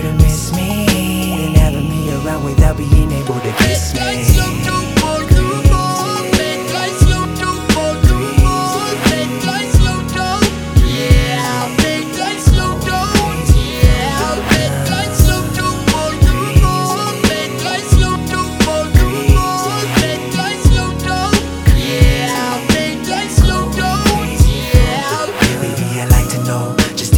to miss me than having me around without being able to kiss me.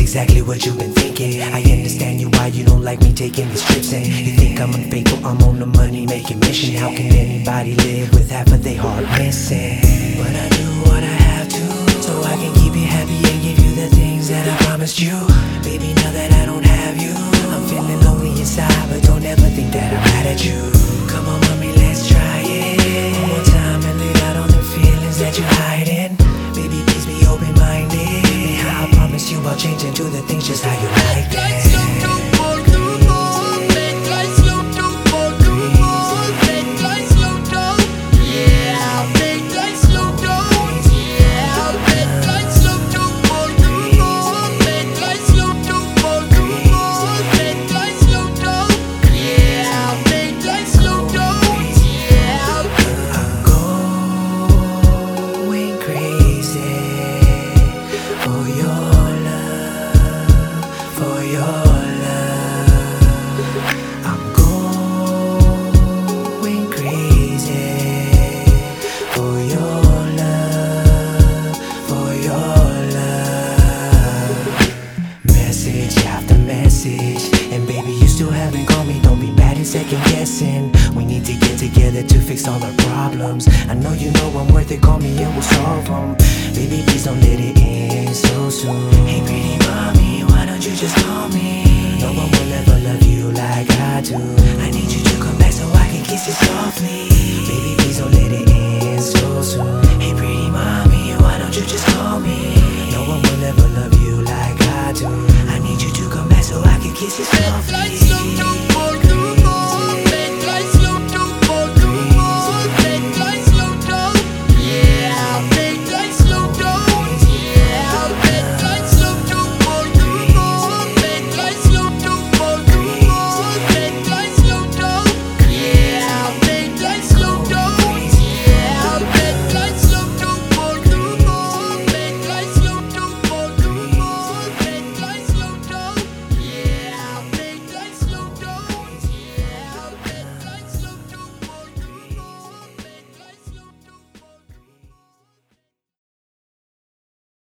Exactly what you've been thinking. I understand you why you don't like me taking these trips, and you think I'm unfaithful. I'm on the money making mission. How can anybody live with half of their heart missing? But I do what I have to, so I can keep you happy and give you the things that I promised you. Baby, now that I don't have you, I'm feeling lonely inside, but don't ever think that I'm mad at you. I'll change into the things just how you like Lights And baby, you still haven't called me. Don't be mad and second guessing. We need to get together to fix all our problems. I know you know I'm worth it. Call me and we'll solve them. Baby, please don't let it end so soon. Hey, pretty mommy, why don't you just call me? No one will ever love you like I do. I need you to come back so I can kiss you softly. kisses from me.